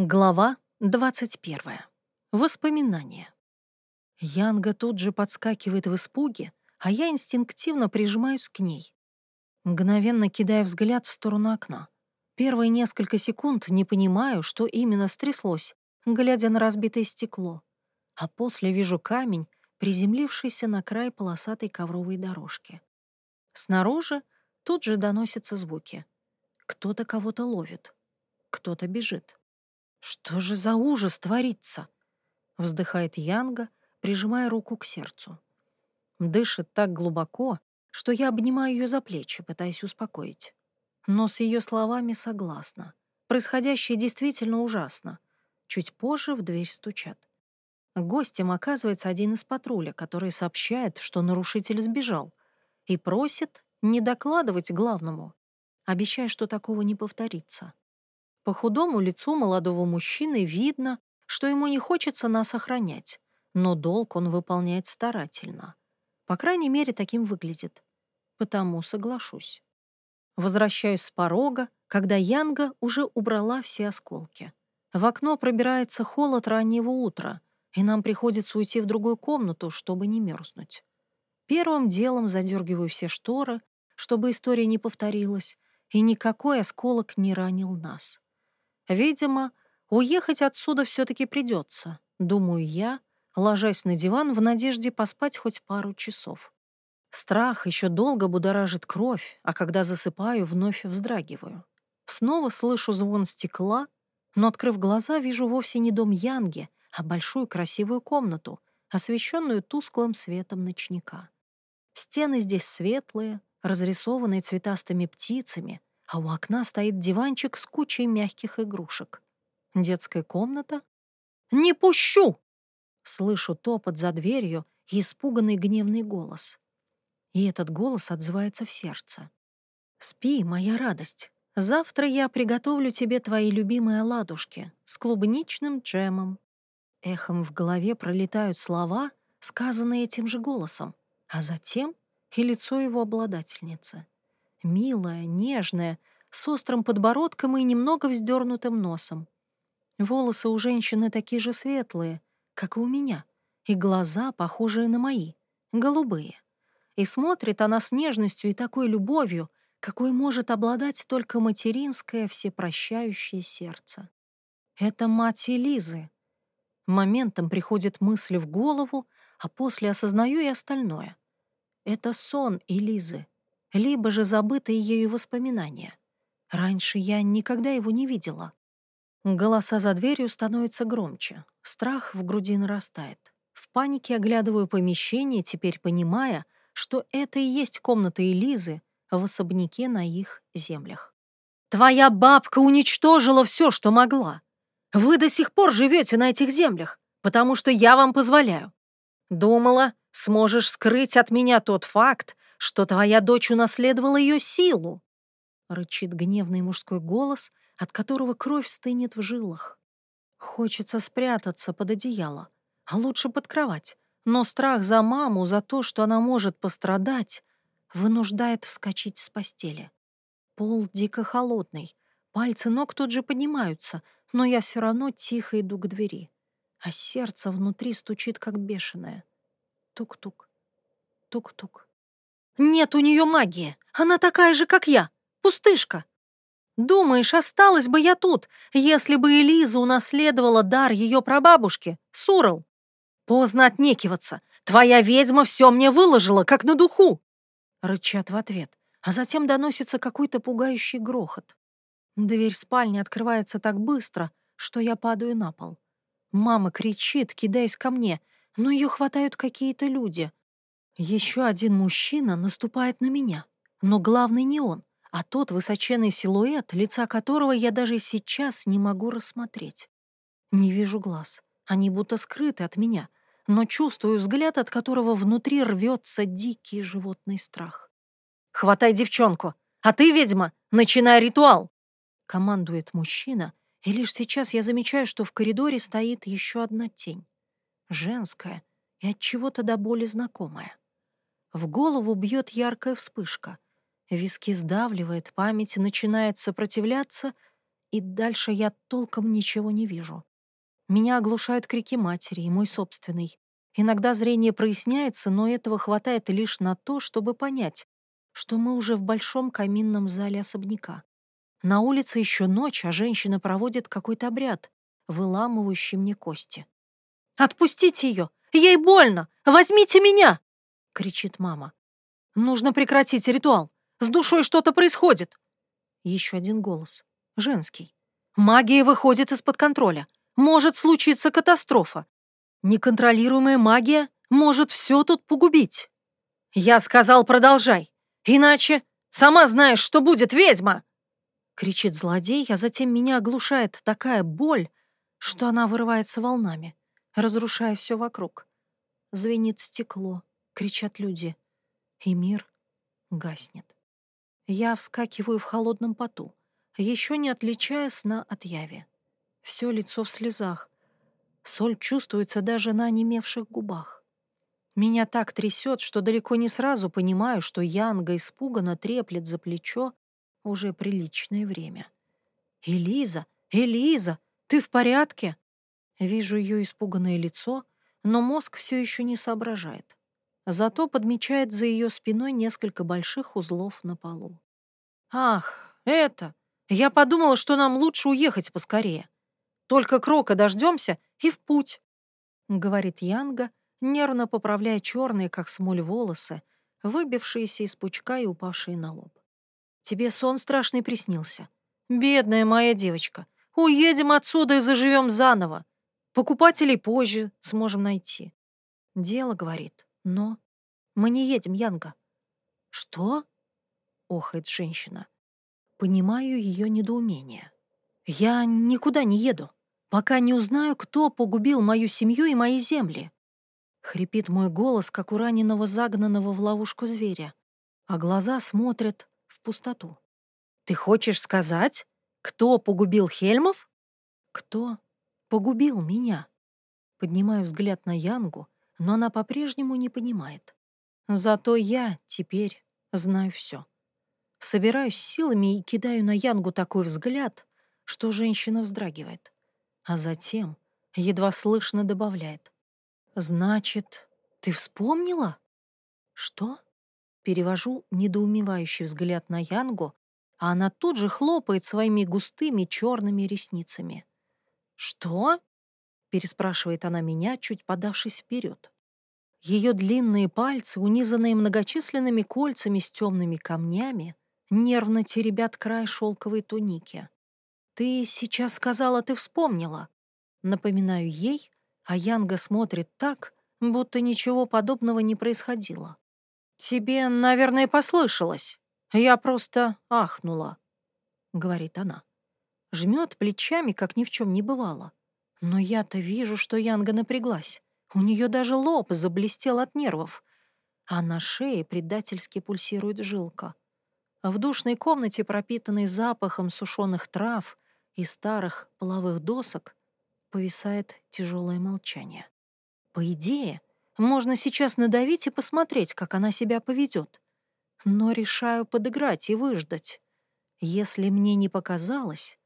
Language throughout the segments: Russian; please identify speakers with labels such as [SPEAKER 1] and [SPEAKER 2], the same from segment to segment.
[SPEAKER 1] Глава 21. Воспоминания. Янга тут же подскакивает в испуге, а я инстинктивно прижимаюсь к ней. Мгновенно кидая взгляд в сторону окна. Первые несколько секунд не понимаю, что именно стряслось, глядя на разбитое стекло. А после вижу камень, приземлившийся на край полосатой ковровой дорожки. Снаружи тут же доносятся звуки. Кто-то кого-то ловит, кто-то бежит. «Что же за ужас творится?» — вздыхает Янга, прижимая руку к сердцу. Дышит так глубоко, что я обнимаю ее за плечи, пытаясь успокоить. Но с ее словами согласна. Происходящее действительно ужасно. Чуть позже в дверь стучат. Гостем оказывается один из патруля, который сообщает, что нарушитель сбежал, и просит не докладывать главному, обещая, что такого не повторится. По худому лицу молодого мужчины видно, что ему не хочется нас охранять, но долг он выполняет старательно. По крайней мере, таким выглядит. Потому соглашусь. Возвращаюсь с порога, когда Янга уже убрала все осколки. В окно пробирается холод раннего утра, и нам приходится уйти в другую комнату, чтобы не мерзнуть. Первым делом задергиваю все шторы, чтобы история не повторилась, и никакой осколок не ранил нас. Видимо, уехать отсюда все-таки придется, думаю я, ложась на диван в надежде поспать хоть пару часов. Страх еще долго будоражит кровь, а когда засыпаю, вновь вздрагиваю. Снова слышу звон стекла, но, открыв глаза, вижу вовсе не дом Янги, а большую красивую комнату, освещенную тусклым светом ночника. Стены здесь светлые, разрисованные цветастыми птицами, а у окна стоит диванчик с кучей мягких игрушек. Детская комната? «Не пущу!» Слышу топот за дверью и испуганный гневный голос. И этот голос отзывается в сердце. «Спи, моя радость. Завтра я приготовлю тебе твои любимые оладушки с клубничным джемом». Эхом в голове пролетают слова, сказанные этим же голосом, а затем и лицо его обладательницы — милая, нежная, с острым подбородком и немного вздернутым носом. Волосы у женщины такие же светлые, как и у меня, и глаза похожие на мои, голубые. И смотрит она с нежностью и такой любовью, какой может обладать только материнское всепрощающее сердце. Это мать Элизы. Моментом приходит мысль в голову, а после осознаю и остальное. Это сон Элизы либо же забытые ею воспоминания. Раньше я никогда его не видела. Голоса за дверью становятся громче, страх в груди нарастает. В панике оглядываю помещение, теперь понимая, что это и есть комната Элизы в особняке на их землях. «Твоя бабка уничтожила все, что могла. Вы до сих пор живете на этих землях, потому что я вам позволяю. Думала, сможешь скрыть от меня тот факт, что твоя дочь унаследовала ее силу!» Рычит гневный мужской голос, от которого кровь стынет в жилах. Хочется спрятаться под одеяло, а лучше под кровать. Но страх за маму, за то, что она может пострадать, вынуждает вскочить с постели. Пол дико холодный, пальцы ног тут же поднимаются, но я все равно тихо иду к двери, а сердце внутри стучит как бешеное. Тук-тук, тук-тук. Нет у нее магии. Она такая же, как я. Пустышка. Думаешь, осталась бы я тут, если бы Элиза унаследовала дар ее прабабушки, Сурал? Поздно отнекиваться. Твоя ведьма все мне выложила, как на духу. Рычат в ответ, а затем доносится какой-то пугающий грохот. Дверь спальни открывается так быстро, что я падаю на пол. Мама кричит, кидаясь ко мне, но ее хватают какие-то люди. Еще один мужчина наступает на меня, но главный не он, а тот высоченный силуэт, лица которого я даже сейчас не могу рассмотреть. Не вижу глаз, они будто скрыты от меня, но чувствую взгляд, от которого внутри рвется дикий животный страх. «Хватай девчонку, а ты, ведьма, начинай ритуал!» Командует мужчина, и лишь сейчас я замечаю, что в коридоре стоит еще одна тень. Женская и от чего-то до боли знакомая. В голову бьет яркая вспышка. Виски сдавливает, память начинает сопротивляться, и дальше я толком ничего не вижу. Меня оглушают крики матери и мой собственный. Иногда зрение проясняется, но этого хватает лишь на то, чтобы понять, что мы уже в большом каминном зале особняка. На улице еще ночь, а женщина проводит какой-то обряд, выламывающий мне кости. «Отпустите ее! Ей больно! Возьмите меня!» — кричит мама. «Нужно прекратить ритуал! С душой что-то происходит!» Еще один голос. Женский. «Магия выходит из-под контроля. Может случиться катастрофа. Неконтролируемая магия может все тут погубить». «Я сказал, продолжай! Иначе сама знаешь, что будет ведьма!» Кричит злодей, а затем меня оглушает такая боль, что она вырывается волнами, разрушая все вокруг. Звенит стекло, кричат люди, и мир гаснет. Я вскакиваю в холодном поту, еще не отличая сна от яви. Все лицо в слезах. Соль чувствуется даже на онемевших губах. Меня так трясет, что далеко не сразу понимаю, что Янга испуганно треплет за плечо уже приличное время. «Элиза! Элиза! Ты в порядке?» Вижу ее испуганное лицо, но мозг все еще не соображает. Зато подмечает за ее спиной несколько больших узлов на полу. «Ах, это! Я подумала, что нам лучше уехать поскорее. Только крока дождемся и в путь», — говорит Янга, нервно поправляя черные, как смоль, волосы, выбившиеся из пучка и упавшие на лоб. Тебе сон страшный приснился. Бедная моя девочка. Уедем отсюда и заживем заново. Покупателей позже сможем найти. Дело, говорит, но мы не едем, Янга. Что? Охает женщина. Понимаю ее недоумение. Я никуда не еду, пока не узнаю, кто погубил мою семью и мои земли. Хрипит мой голос, как у раненого загнанного в ловушку зверя, а глаза смотрят в пустоту. «Ты хочешь сказать, кто погубил Хельмов?» «Кто погубил меня?» Поднимаю взгляд на Янгу, но она по-прежнему не понимает. Зато я теперь знаю все. Собираюсь силами и кидаю на Янгу такой взгляд, что женщина вздрагивает. А затем едва слышно добавляет. «Значит, ты вспомнила?» «Что?» Перевожу недоумевающий взгляд на Янгу, а она тут же хлопает своими густыми черными ресницами. «Что?» — переспрашивает она меня, чуть подавшись вперед. Ее длинные пальцы, унизанные многочисленными кольцами с темными камнями, нервно теребят край шелковой туники. «Ты сейчас сказала, ты вспомнила». Напоминаю ей, а Янга смотрит так, будто ничего подобного не происходило. «Тебе, наверное, послышалось. Я просто ахнула», — говорит она. Жмет плечами, как ни в чем не бывало. Но я-то вижу, что Янга напряглась. У нее даже лоб заблестел от нервов, а на шее предательски пульсирует жилка. В душной комнате, пропитанной запахом сушеных трав и старых половых досок, повисает тяжелое молчание. По идее, можно сейчас надавить и посмотреть, как она себя поведет. Но решаю подыграть и выждать. Если мне не показалось,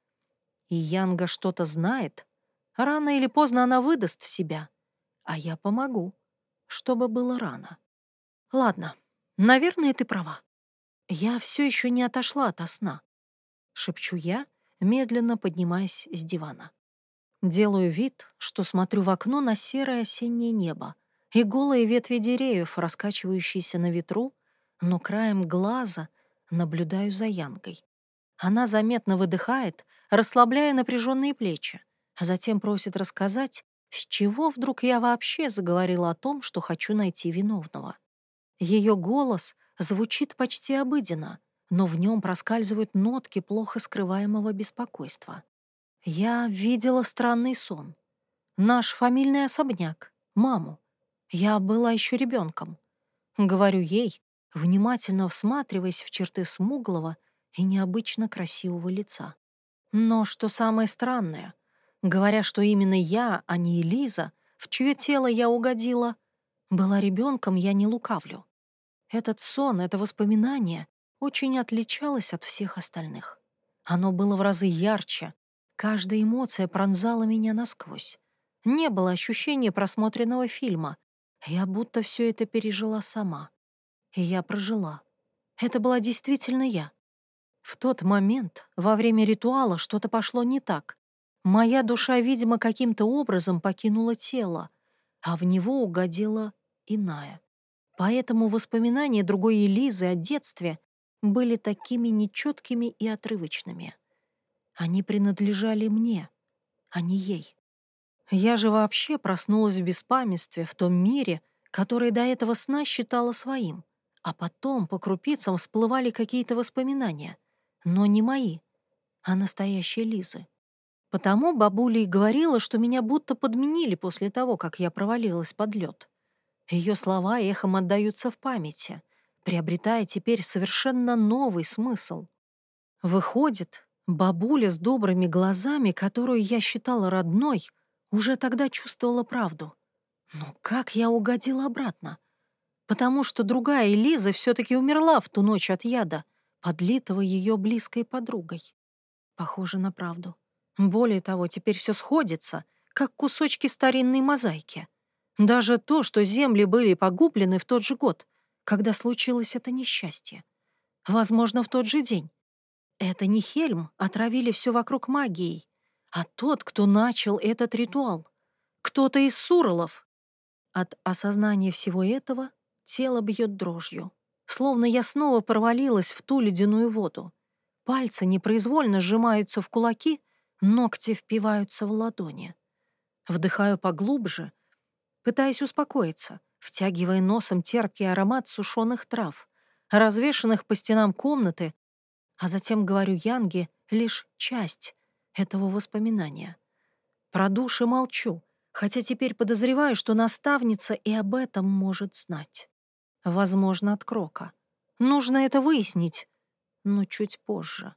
[SPEAKER 1] и Янга что-то знает, рано или поздно она выдаст себя, а я помогу, чтобы было рано. Ладно, наверное, ты права. Я все еще не отошла от сна. Шепчу я, медленно поднимаясь с дивана. Делаю вид, что смотрю в окно на серое осеннее небо, и голые ветви деревьев, раскачивающиеся на ветру, но краем глаза наблюдаю за Янкой. Она заметно выдыхает, расслабляя напряженные плечи, а затем просит рассказать, с чего вдруг я вообще заговорила о том, что хочу найти виновного. Ее голос звучит почти обыденно, но в нем проскальзывают нотки плохо скрываемого беспокойства. Я видела странный сон. Наш фамильный особняк, маму. Я была еще ребенком. Говорю ей, внимательно всматриваясь в черты смуглого и необычно красивого лица. Но что самое странное, говоря, что именно я, а не Элиза, в чье тело я угодила, была ребенком, я не лукавлю. Этот сон, это воспоминание очень отличалось от всех остальных. Оно было в разы ярче. Каждая эмоция пронзала меня насквозь. Не было ощущения просмотренного фильма. Я будто все это пережила сама. И я прожила. Это была действительно я. В тот момент, во время ритуала, что-то пошло не так. Моя душа, видимо, каким-то образом покинула тело, а в него угодила иная. Поэтому воспоминания другой Элизы о детстве были такими нечеткими и отрывочными. Они принадлежали мне, а не ей. Я же вообще проснулась в беспамятстве в том мире, который до этого сна считала своим, а потом по крупицам всплывали какие-то воспоминания, но не мои, а настоящие Лизы. Потому бабуля и говорила, что меня будто подменили после того, как я провалилась под лед. Ее слова эхом отдаются в памяти, приобретая теперь совершенно новый смысл. Выходит, бабуля с добрыми глазами, которую я считала родной, уже тогда чувствовала правду. Но как я угодила обратно? Потому что другая Элиза все-таки умерла в ту ночь от яда, подлитого ее близкой подругой. Похоже на правду. Более того, теперь все сходится, как кусочки старинной мозаики. Даже то, что земли были погублены в тот же год, когда случилось это несчастье. Возможно, в тот же день. Это не Хельм отравили все вокруг магией, а тот, кто начал этот ритуал. Кто-то из Суролов. От осознания всего этого тело бьет дрожью. Словно я снова провалилась в ту ледяную воду. Пальцы непроизвольно сжимаются в кулаки, ногти впиваются в ладони. Вдыхаю поглубже, пытаясь успокоиться, втягивая носом терпкий аромат сушеных трав, развешанных по стенам комнаты, а затем говорю Янге лишь часть этого воспоминания. Про души молчу, хотя теперь подозреваю, что наставница и об этом может знать. Возможно, от Крока. Нужно это выяснить, но чуть позже.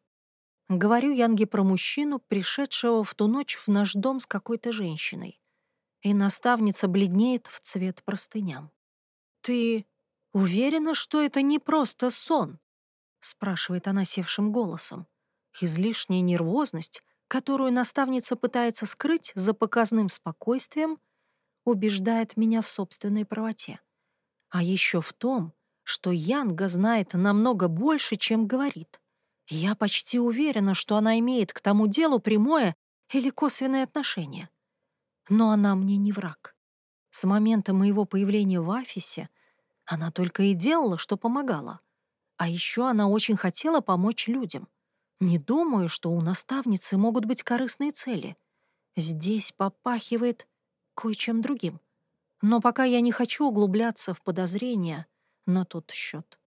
[SPEAKER 1] Говорю Янге про мужчину, пришедшего в ту ночь в наш дом с какой-то женщиной и наставница бледнеет в цвет простыням. «Ты уверена, что это не просто сон?» — спрашивает она севшим голосом. Излишняя нервозность, которую наставница пытается скрыть за показным спокойствием, убеждает меня в собственной правоте. А еще в том, что Янга знает намного больше, чем говорит. Я почти уверена, что она имеет к тому делу прямое или косвенное отношение. Но она мне не враг. С момента моего появления в офисе она только и делала, что помогала. А еще она очень хотела помочь людям. Не думаю, что у наставницы могут быть корыстные цели. Здесь попахивает кое-чем другим. Но пока я не хочу углубляться в подозрения на тот счет.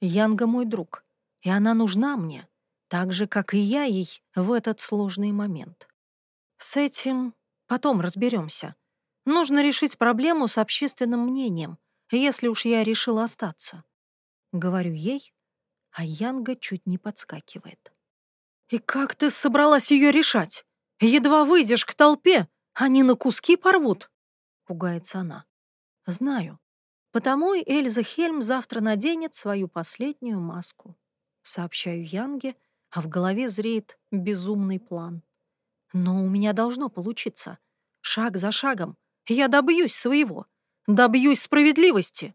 [SPEAKER 1] Янга мой друг, и она нужна мне, так же, как и я ей в этот сложный момент. С этим Потом разберемся. Нужно решить проблему с общественным мнением, если уж я решила остаться. Говорю ей, а Янга чуть не подскакивает. «И как ты собралась ее решать? Едва выйдешь к толпе, они на куски порвут!» — пугается она. «Знаю. Потому Эльза Хельм завтра наденет свою последнюю маску. Сообщаю Янге, а в голове зреет безумный план. Но у меня должно получиться. Шаг за шагом. Я добьюсь своего. Добьюсь справедливости.